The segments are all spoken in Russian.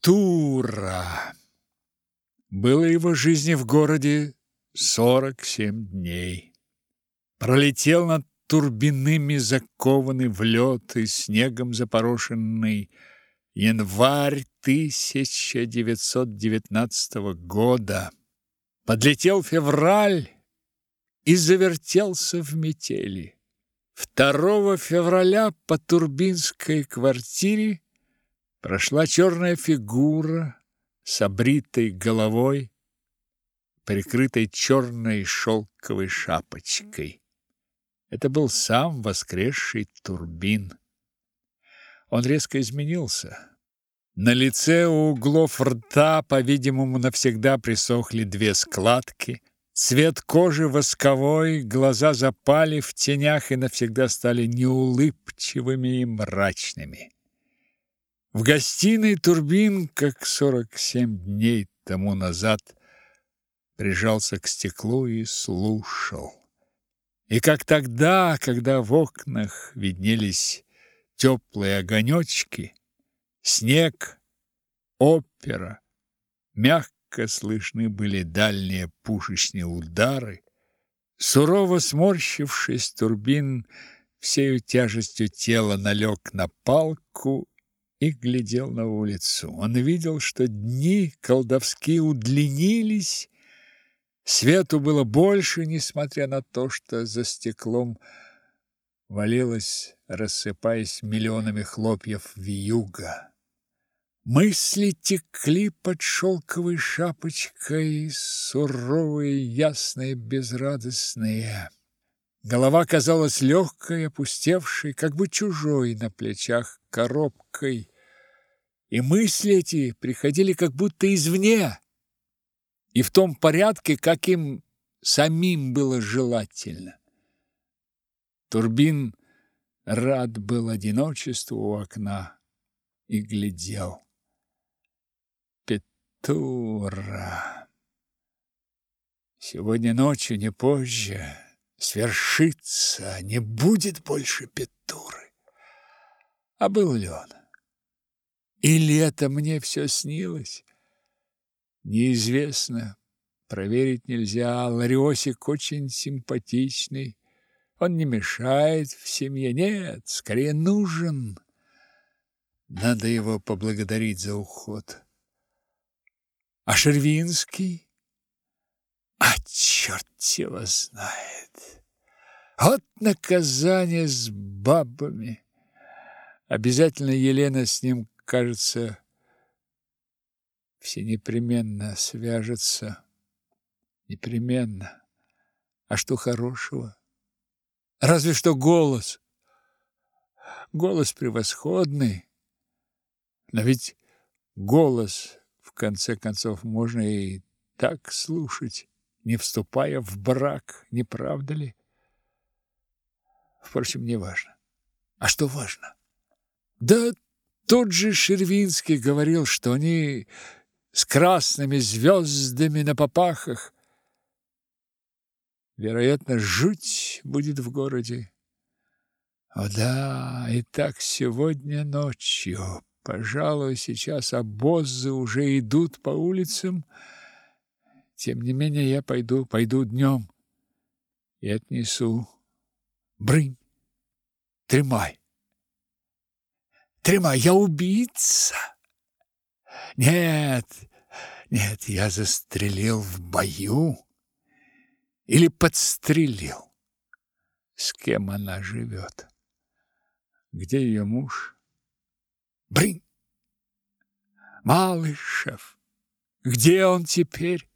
Петура. Было его жизни в городе сорок семь дней. Пролетел над турбинами закованный в лед и снегом запорошенный январь 1919 года. Подлетел февраль и завертелся в метели. 2 февраля по Турбинской квартире прошла черная фигура с обритой головой, прикрытой черной шелковой шапочкой. Это был сам воскресший Турбин. Он резко изменился. На лице у углов рта, по-видимому, навсегда присохли две складки. Цвет кожи восковой, глаза запали в тенях и навсегда стали неулыбчивыми и мрачными. В гостиной Турбин, как сорок семь дней тому назад, прижался к стеклу и слушал. И как тогда, когда в окнах виднелись теплые огонечки, снег, опера, мягко слышны были дальние пушечные удары. Сурово сморщившись, Турбин всею тяжестью тела налег на палку и глядел на улицу. Он видел, что дни колдовские удлинились, свету было больше, несмотря на то, что за стеклом валилось, рассыпаясь миллионами хлопьев вьюга. Мысли текли под шелковой шапочкой, суровые, ясные, безрадостные. Голова казалась легкой, опустевшей, как бы чужой на плечах коробкой, и мысли эти приходили как будто извне, и в том порядке, каким самим было желательно. Турбин рад был одиночеству у окна и глядел. Петура. Сегодня ночью, не позже, свершится, не будет больше Петуры. А был ли он? Или это мне все снилось? Неизвестно. Проверить нельзя. Лариосик очень симпатичный. Он не мешает в семье. Нет, скорее нужен. Надо его поблагодарить за уход. А Шервинский? Черт его знает. Вот наказание с бабами. Обязательно Елена с ним, кажется, все непременно свяжется. Непременно. А что хорошего? Разве что голос. Голос превосходный. Но ведь голос, в конце концов, можно и так слушать, не вступая в брак, не правда ли? Впрочем, не важно. А что важно? Да тот же Шервинский говорил, что они с красными звездами на попахах. Вероятно, жуть будет в городе. О да, и так сегодня ночью. Пожалуй, сейчас обозы уже идут по улицам. Тем не менее, я пойду, пойду днем и отнесу. Брынь, тримай. Тримай, я убийца. Нет, нет, я застрелил в бою или подстрелил. С кем она живет? Где ее муж? Брин! Малышев! Где он теперь?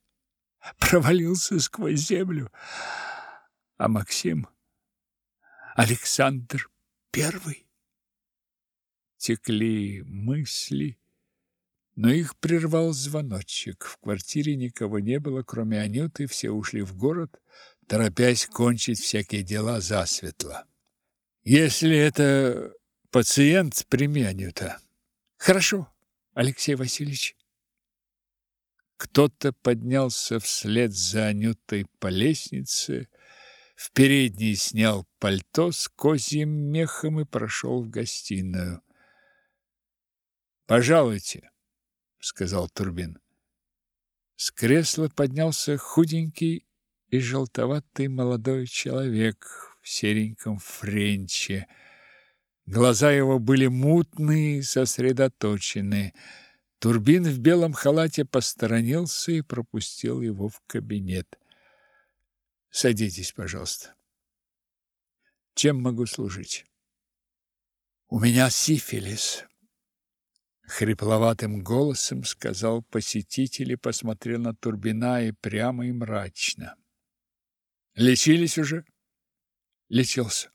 Провалился сквозь землю. А Максим? Александр Первый? Текли мысли, но их прервал звоночек. В квартире никого не было, кроме Анюты, все ушли в город, торопясь кончить всякие дела засветло. Если это пациент, прими Анюта. Хорошо, Алексей Васильевич. Кто-то поднялся вслед за Анютой по лестнице, в передней снял пальто с козьим мехом и прошел в гостиную. «Пожалуйте», сказал Турбин. С кресла поднялся худенький и желтоватый молодой человек в сереньком френче. Глаза его были мутные и сосредоточенные. Турбин в белом халате посторонился и пропустил его в кабинет. Садитесь, пожалуйста. Чем могу служить? У меня сифилис, хрипловатым голосом сказал посетитель и посмотрел на Турбина и прямо и мрачно. Лечились уже? Лечился.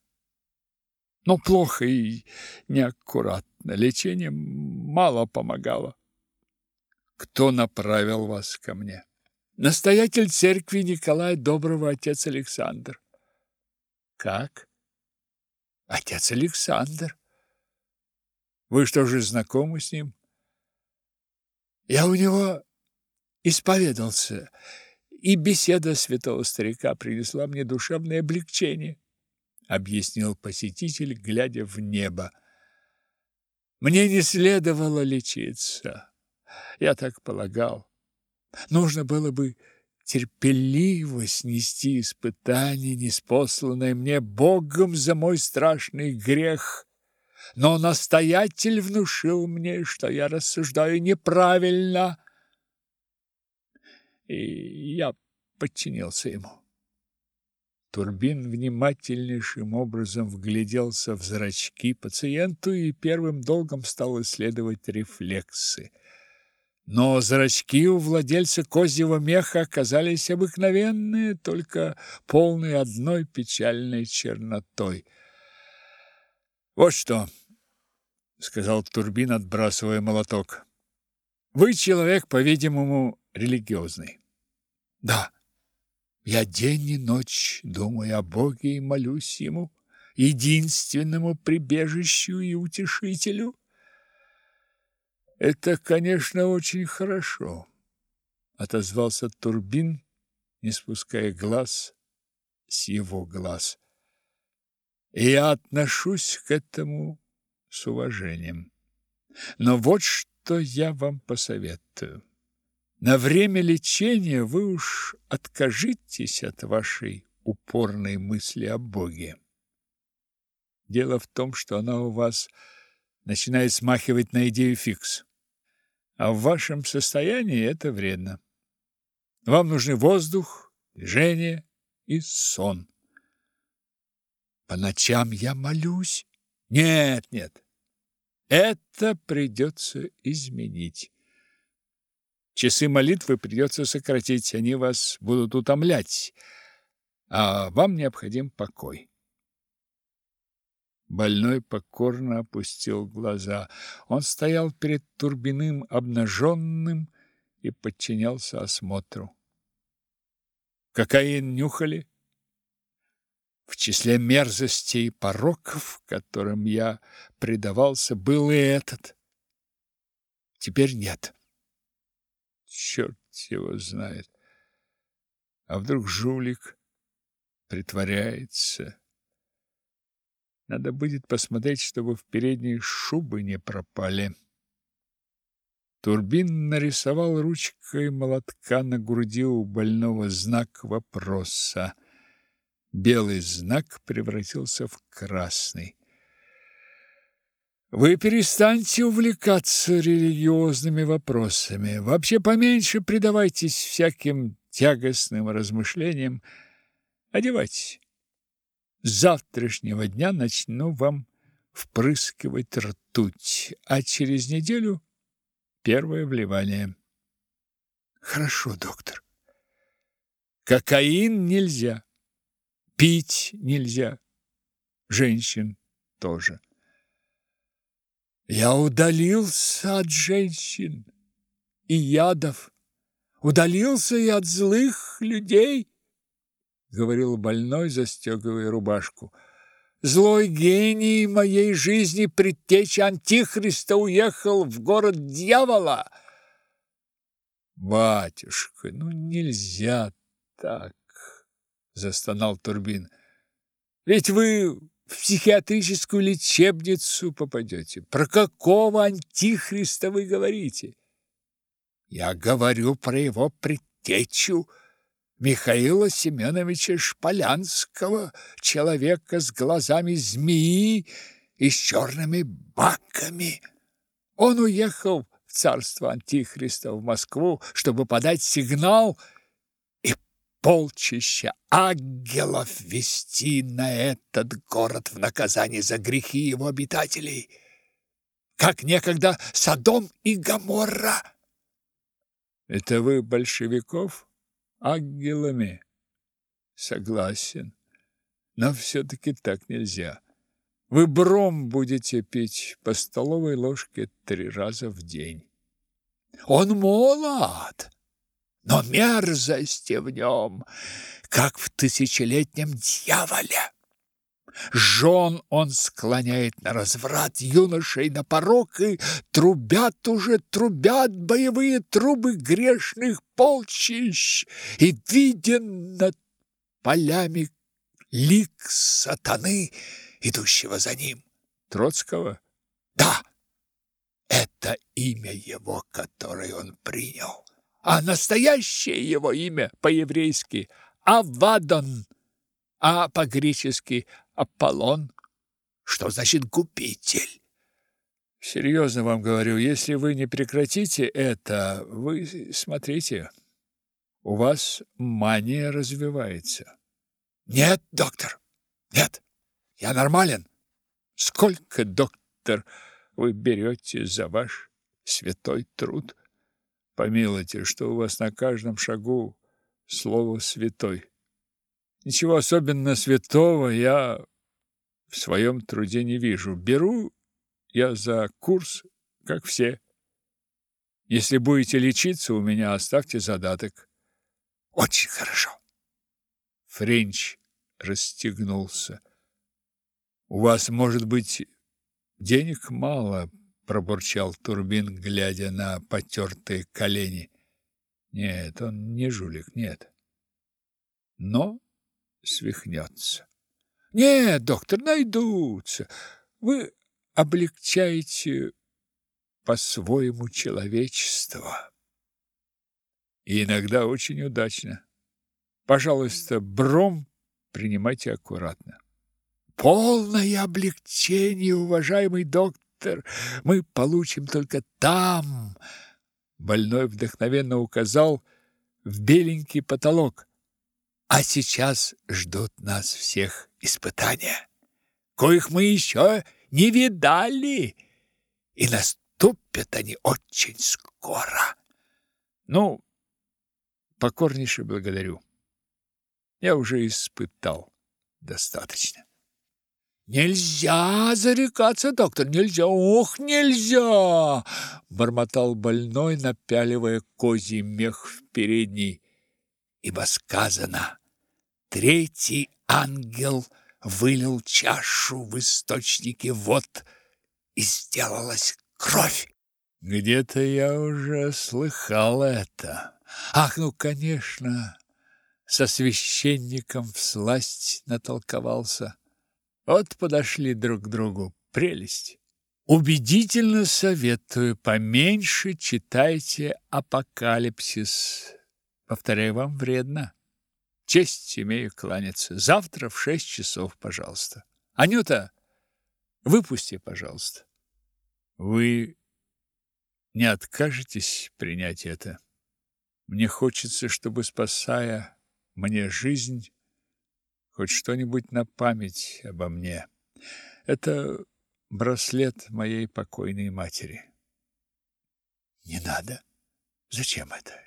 Но плохо и неаккуратно. Лечение мало помогало. Кто направил вас ко мне? Настоятель церкви Николай Доброго, отец Александр. Как? Отец Александр. Вы что же знакомы с ним? Я у него исповедался, и беседа святого старика принесла мне душевное облегчение, объяснил посетитель, глядя в небо. Мне не следовало лечиться. Я так полагал. Нужно было бы терпеливо снести испытание, неспосланное мне Богом за мой страшный грех но настоятель внушил мне, что я рассуждаю неправильно. И я подчинился ему. Турбин внимательнейшим образом вгляделся в зрачки пациенту и первым долгом стал исследовать рефлексы. Но зрачки у владельца козьего меха оказались обыкновенные, только полные одной печальной чернотой – вот что, сказал Турбин, отбрасывая молоток. Вы человек, по-видимому, религиозный. Да. Я день и ночь думаю о Боге и молюсь ему, единственному прибежищу и утешителю. Это, конечно, очень хорошо, отозвался Турбин, не спуская глаз с его глаз. Я отношусь к этому с уважением. Но вот что я вам посоветую. На время лечения вы уж откажитесь от вашей упорной мысли о Боге. Дело в том, что она у вас начинает смахивать на идею фикс. А в вашем состоянии это вредно. Вам нужны воздух, движение и сон. По ночам я молюсь. Нет, нет. Это придется изменить. Часы молитвы придется сократить, они вас будут утомлять, а вам необходим покой. Больной покорно опустил глаза. Он стоял перед Турбиным обнаженным и подчинялся осмотру. Кокаин нюхали? В числе мерзостей и пороков, которым я предавался, был и этот. Теперь нет. Черт его знает. А вдруг жулик притворяется? Надо будет посмотреть, чтобы в передней шубы не пропали. Турбин нарисовал ручкой молотка на груди у больного знак вопроса. Белый знак превратился в красный. Вы перестаньте увлекаться религиозными вопросами. Вообще поменьше предавайтесь всяким тягостным размышлениям. Одевайтесь. С завтрашнего дня начну вам впрыскивать ртуть, а через неделю первое вливание. Хорошо, доктор. Кокаин нельзя. Пить нельзя. Женщин тоже. Я удалился от женщин и ядов, удалился и от злых людей, говорил больной, застегивая рубашку. Злой гений моей жизни, предтеча Антихриста, уехал в город дьявола. Батюшка, ну нельзя так застонал Турбин. Ведь вы в психиатрическую лечебницу попадете. Про какого антихриста вы говорите? Я говорю про его предтечу Михаила Семеновича Шполянского, человека с глазами змеи и с черными баками. Он уехал в царство Антихриста в Москву, чтобы подать сигнал и полчища ангелов вести на этот город в наказание за грехи его обитателей, как некогда Содом и Гоморра. Это вы большевиков ангелами? Согласен, но все-таки так нельзя. Вы бром будете пить по столовой ложке три раза в день. Он молод, но мерзости в нем, как в тысячелетнем дьяволе. Жен он склоняет на разврат, юношей на порок, и трубят уже, трубят боевые трубы грешных полчищ, и виден над полями лик сатаны — идущего за ним. Троцкого? Да, это имя его, которое он принял. А настоящее его имя по-еврейски Авадон, а по-гречески Аполлон, что значит губитель. Серьезно вам говорю, если вы не прекратите это, вы смотрите, у вас мания развивается. Нет, доктор, нет. Я нормален. Сколько, доктор, вы берете за ваш святой труд? Помилуйте, что у вас на каждом шагу слово «святой». Ничего особенно святого я в своем труде не вижу. Беру я за курс, как все. Если будете лечиться у меня, оставьте задаток. Очень хорошо. Френч расстегнулся. У вас, может быть, денег мало, пробурчал Турбин, глядя на потертые колени. Нет, он не жулик, нет. Но свихнется. Нет, доктор, найдутся. Вы облегчаете по-своему человечество. И иногда очень удачно. Пожалуйста, бром принимайте аккуратно. Полное облегчение, уважаемый доктор, мы получим только там. Больной вдохновенно указал в беленький потолок. А сейчас ждут нас всех испытания, коих мы еще не видали, и наступят они очень скоро. Ну, покорнейше благодарю. Я уже испытал достаточно. Нельзя зарекаться, доктор, нельзя, ох, нельзя, бормотал больной, напяливая козий мех в передний. Ибо сказано: третий ангел вылил чашу в источнике вод, и сделалась кровь. Где-то я уже слыхал это. Ах, ну, конечно, со священником всласть натолковался. Вот подошли друг к другу. Прелесть. Убедительно советую, поменьше читайте апокалипсис. Повторяю, вам вредно. Честь имею кланяться. Завтра в шесть часов, пожалуйста. Анюта, выпусти, пожалуйста. Вы не откажетесь принять это? Мне хочется, чтобы, спасая мне жизнь, хоть что-нибудь на память обо мне. Это браслет моей покойной матери. Не надо. Зачем это?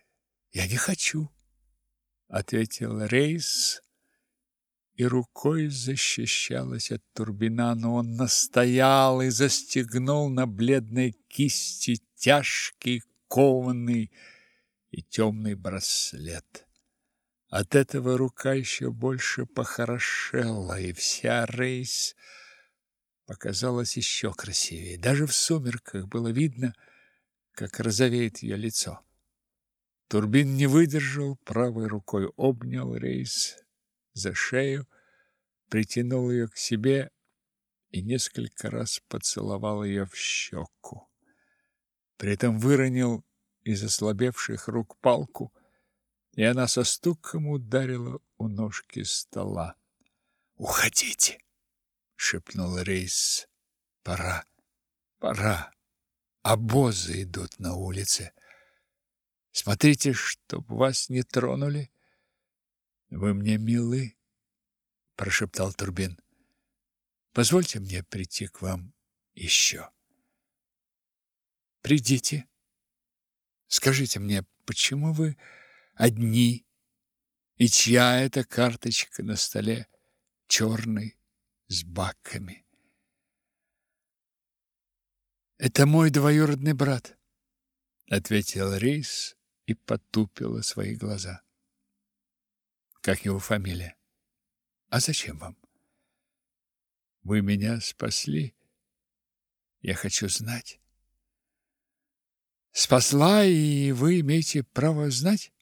Я не хочу, ответил Рейс и рукой защищалась от Турбина, но он настоял и застегнул на бледной кисти тяжкий, кованный и темный браслет. От этого рука еще больше похорошела, и вся Рейс показалась еще красивее. Даже в сумерках было видно, как розовеет ее лицо. Турбин не выдержал, правой рукой обнял Рейс за шею, притянул ее к себе и несколько раз поцеловал ее в щеку. При этом выронил из ослабевших рук палку, и она со стуком ударила у ножки стола. «Уходите!» — шепнул Рейс. «Пора, пора. Обозы идут на улице. Смотрите, чтоб вас не тронули. Вы мне милы, — прошептал Турбин. Позвольте мне прийти к вам еще. Придите. Скажите мне, почему вы одни, и чья это карточка на столе черный с баками? Это мой двоюродный брат, ответил Рейс и потупила свои глаза. Как его фамилия? А зачем вам? Вы меня спасли. Я хочу знать. Спасла, и вы имеете право знать?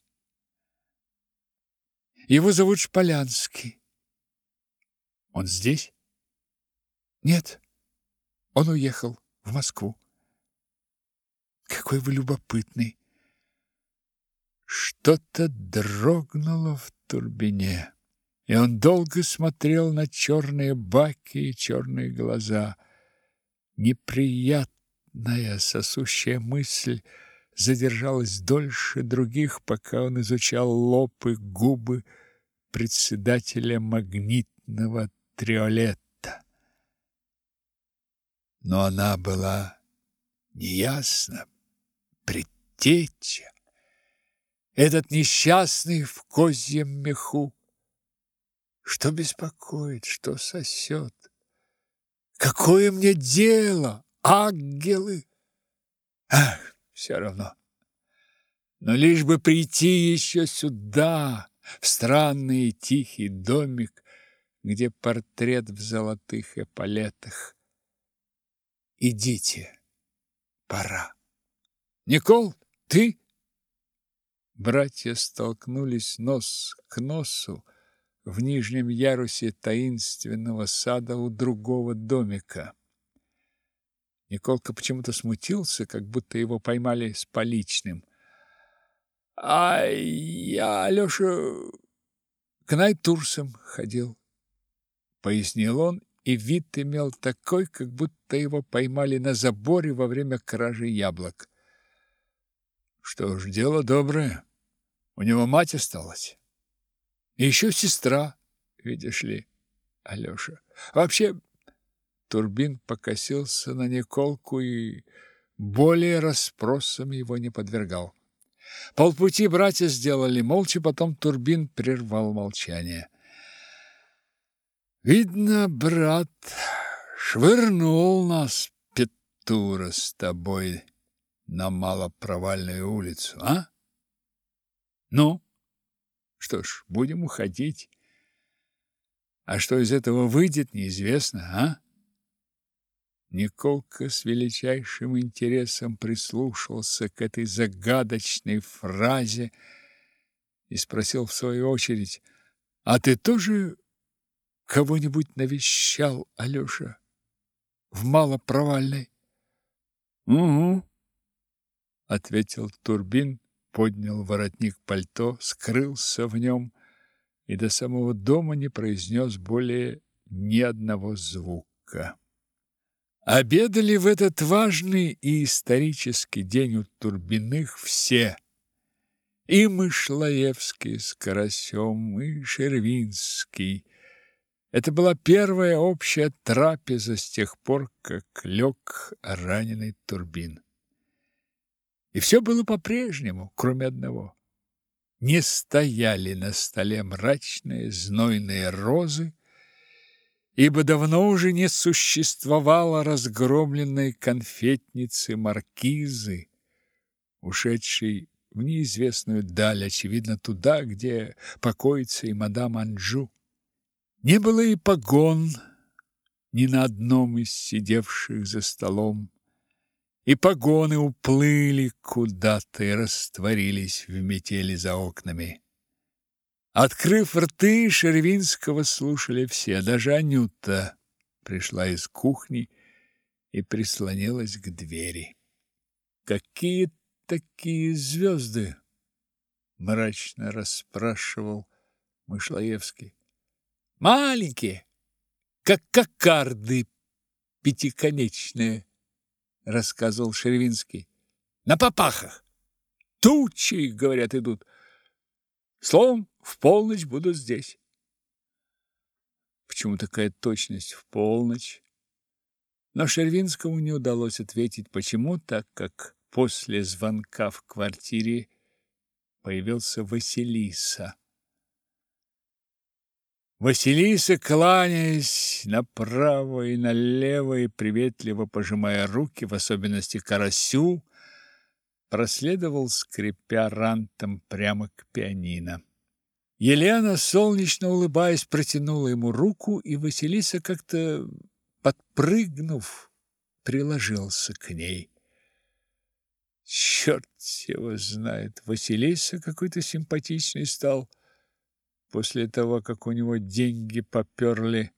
Его зовут Шполянский. Он здесь? Нет. Он уехал в Москву. Какой вы любопытный. Что-то дрогнуло в турбине, и он долго смотрел на черные баки и черные глаза. Неприятная сосущая мысль задержалась дольше других, пока он изучал лоб и губы председателя магнитного триолета. Но она была неясна, предтеча, этот несчастный в козьем меху. Что беспокоит, что сосет? Какое мне дело, ангелы? Ах, все равно. Но лишь бы прийти еще сюда, в странный тихий домик, где портрет в золотых эполетах. Идите, пора. Никол, ты? Братья столкнулись нос к носу в нижнем ярусе таинственного сада у другого домика. Николка почему-то смутился, как будто его поймали с поличным. — А я, Алёша, к Найтурсам ходил, — пояснил он, и вид имел такой, как будто его поймали на заборе во время кражи яблок. Что ж, дело доброе. У него мать осталась. И еще сестра, видишь ли, Алёша. Вообще, Турбин покосился на Николку и более расспросам его не подвергал. Полпути братья сделали молча, потом Турбин прервал молчание. Видно, брат, швырнул нас Петура с тобой на малопровальную улицу, а? Ну, что ж, будем уходить. А что из этого выйдет, неизвестно, а? Николка с величайшим интересом прислушался к этой загадочной фразе и спросил в свою очередь, «А ты тоже кого-нибудь навещал, Алёша, в малопровальной?» «Угу», ответил Турбин, поднял воротник пальто, скрылся в нем и до самого дома не произнес более ни одного звука. Обедали в этот важный и исторический день у Турбиных все. И Мышлаевский с Карасем, и Шервинский. Это была первая общая трапеза с тех пор, как лег раненый Турбин. И все было по-прежнему, кроме одного. Не стояли на столе мрачные знойные розы, ибо давно уже не существовало разгромленной конфетницы маркизы, ушедшей в неизвестную даль, очевидно, туда, где покоится и мадам Анжу. Не было и погон ни на одном из сидевших за столом, и погоны уплыли куда-то и растворились в метели за окнами. Открыв рты, Шервинского слушали все, даже Анюта пришла из кухни и прислонилась к двери. Какие такие звезды? Мрачно расспрашивал Мышлоевский. Маленькие, как кокарды пятиконечные, рассказывал Шервинский. На попахах. Тучи, говорят, идут. Словом, в полночь буду здесь. Почему такая точность в полночь? Но Шервинскому не удалось ответить, почему, так как после звонка в квартире появился Василиса. Василиса, кланяясь направо и налево и приветливо пожимая руки, в особенности Карасю, проследовал, скрипя рантом, прямо к пианино. Елена, солнечно улыбаясь, протянула ему руку, и Василиса, как-то подпрыгнув, приложился к ней. Черт его знает, Василиса какой-то симпатичный стал после того, как у него деньги поперли,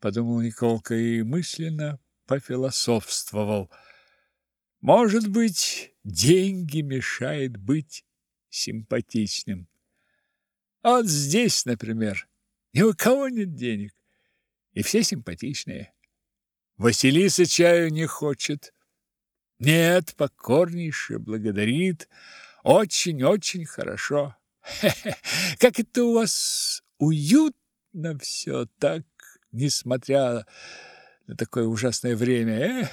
подумал Николка и мысленно пофилософствовал. Может быть, деньги мешают быть симпатичным. Вот здесь, например, ни у кого нет денег, и все симпатичные. Василиса чаю не хочет. Нет, покорнейше благодарит. Очень-очень хорошо. Как это у вас уютно все так, несмотря на такое ужасное время. Эх,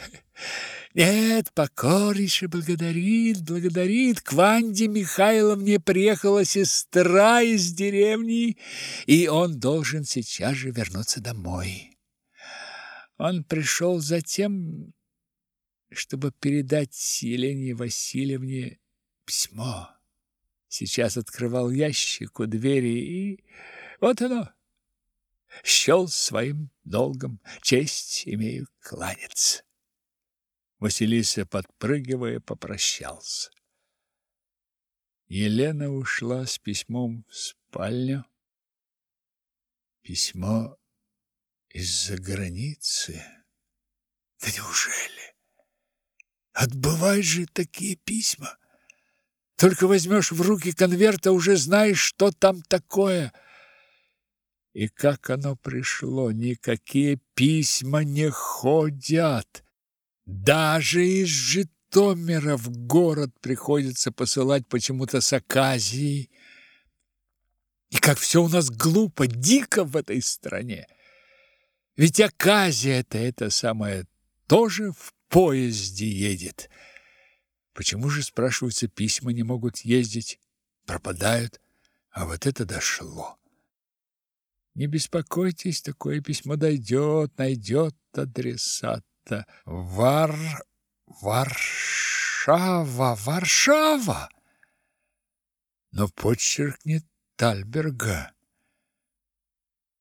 нет, покорнейше благодарит, благодарит. К Ванде Михайловне приехала сестра из деревни, и он должен сейчас же вернуться домой. Он пришел за тем, чтобы передать Елене Васильевне письмо. Сейчас открывал ящик у двери, и вот оно. Счел своим долгом, честь имею кланяться. Василиса, подпрыгивая, попрощался. Елена ушла с письмом в спальню. Письмо из-за границы. Да неужели? Отбывай же такие письма. Только возьмешь в руки конверт, а уже знаешь, что там такое. И как оно пришло, никакие письма не ходят. Даже из Житомира в город приходится посылать почему-то с Аказией. И как все у нас глупо, дико в этой стране. Ведь Аказия это это самое тоже в поезде едет. Почему же, спрашиваются, письма не могут ездить, пропадают? А вот это дошло. Не беспокойтесь, такое письмо дойдет, найдет адресат это Вар... Варшава, Варшава. Но почерк не Тальберга.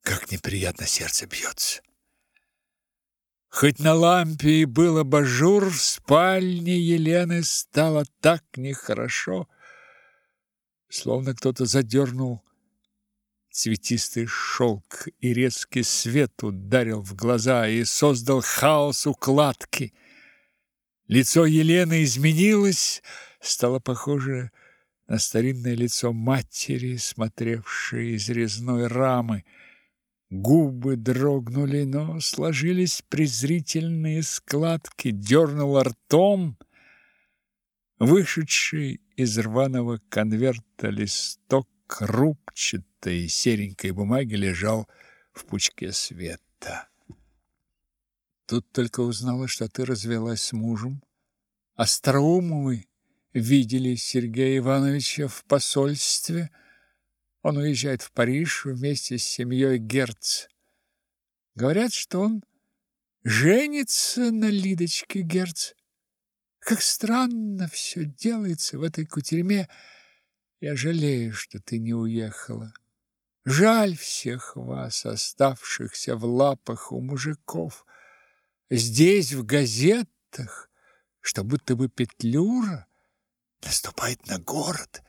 Как неприятно сердце бьется. Хоть на лампе и был абажур, в спальне Елены стало так нехорошо, словно кто-то задернул Цветистый шелк и резкий свет ударил в глаза и создал хаос укладки. Лицо Елены изменилось, стало похоже на старинное лицо матери, смотревшей из резной рамы. Губы дрогнули, но сложились презрительные складки, дернула ртом. Вышедший из рваного конверта листок крупчатой серенькой бумаги лежал в пучке света. Тут только узнала, что ты развелась с мужем. Остроумовы видели Сергея Ивановича в посольстве. Он уезжает в Париж вместе с семьей Герц. Говорят, что он женится на Лидочке Герц. Как странно все делается в этой кутерьме, я жалею, что ты не уехала. Жаль всех вас, оставшихся в лапах у мужиков. Здесь, в газетах, что будто бы Петлюра наступает на город.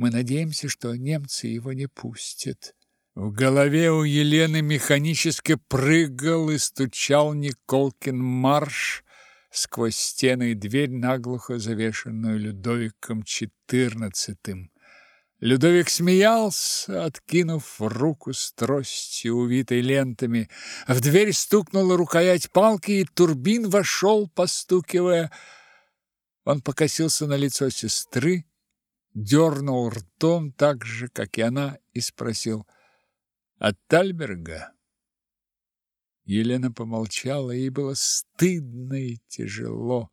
Мы надеемся, что немцы его не пустят. В голове у Елены механически прыгал и стучал Николкин марш, сквозь стены и дверь, наглухо завешенную Людовиком XIV. Людовик смеялся, откинув руку с тростью, увитой лентами. В дверь стукнула рукоять палки, и Турбин вошел, постукивая. Он покосился на лицо сестры, дернул ртом так же, как и она, и спросил «От Тальберга?» Елена помолчала, ей было стыдно и тяжело,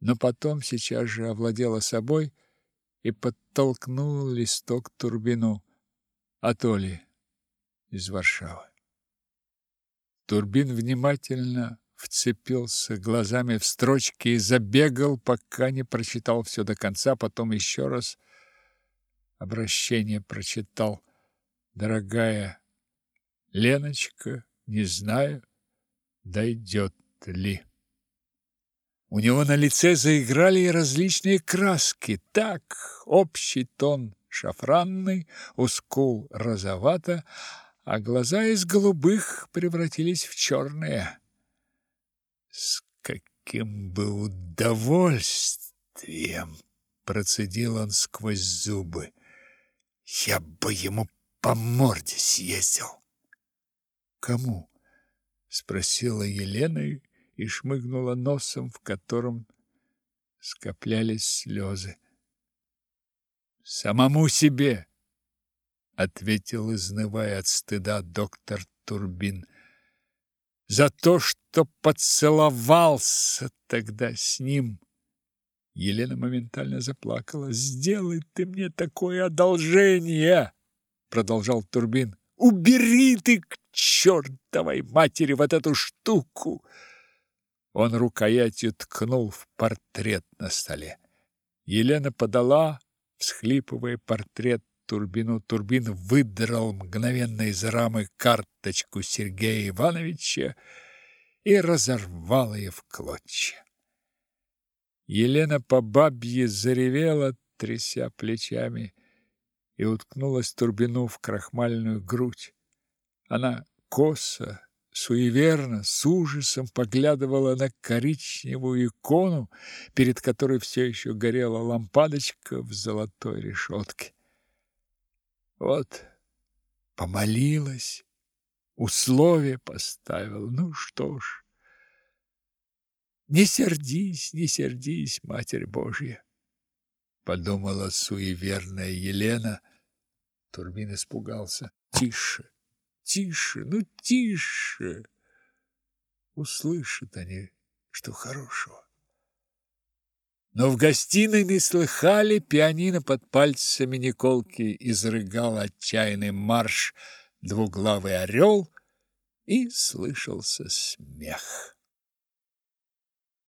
но потом сейчас же овладела собой и подтолкнул листок Турбину от Оли из Варшавы. Турбин внимательно вцепился глазами в строчки и забегал, пока не прочитал все до конца, потом еще раз обращение прочитал. «Дорогая Леночка, не знаю, дойдет ли». У него на лице заиграли различные краски. Так, общий тон шафранный, у скул розовато, а глаза из голубых превратились в черные. С каким бы удовольствием процедил он сквозь зубы. Я бы ему по морде съездил. Кому? спросила Елена и шмыгнула носом, в котором скоплялись слезы. «Самому себе!» — ответил, изнывая от стыда доктор Турбин. «За то, что поцеловался тогда с ним!» Елена моментально заплакала. «Сделай ты мне такое одолжение!» — продолжал Турбин. «Убери ты к чертовой матери вот эту штуку!» Он рукоятью ткнул в портрет на столе. Елена подала, всхлипывая портрет Турбину. Турбин выдрал мгновенно из рамы карточку Сергея Ивановича и разорвал ее в клочья. Елена по бабье заревела, тряся плечами, и уткнулась Турбину в крахмальную грудь. Она косо, суеверно, с ужасом поглядывала на коричневую икону, перед которой все еще горела лампадочка в золотой решетке. Вот, помолилась, условие поставила. Ну что ж, не сердись, не сердись, Матерь Божья, подумала суеверная Елена. Турбин испугался. Тише, Тише, ну тише. Услышат они, что хорошего. Но в гостиной не слыхали, пианино под пальцами Николки изрыгал отчаянный марш двуглавый орел, и слышался смех.